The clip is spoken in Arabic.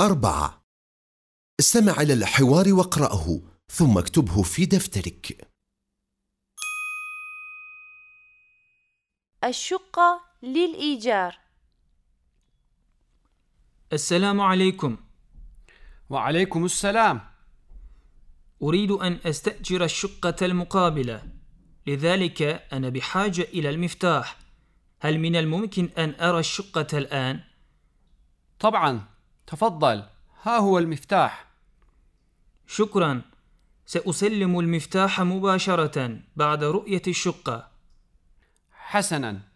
أربعة. استمع إلى الحوار واقرأه ثم اكتبه في دفترك. الشقة للإيجار. السلام عليكم. وعليكم السلام. أريد أن أستأجر الشقة المقابلة. لذلك أنا بحاجة إلى المفتاح. هل من الممكن أن أرى الشقة الآن؟ طبعا. تفضل. ها هو المفتاح. شكرا. سأسلم المفتاح مباشرة بعد رؤية الشقة. حسنا.